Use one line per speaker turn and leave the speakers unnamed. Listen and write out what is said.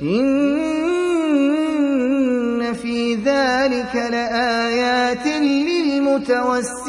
إِنَّ فِي ذَٰلِكَ لَآيَاتٍ لِّلْمُتَوَسِّمِينَ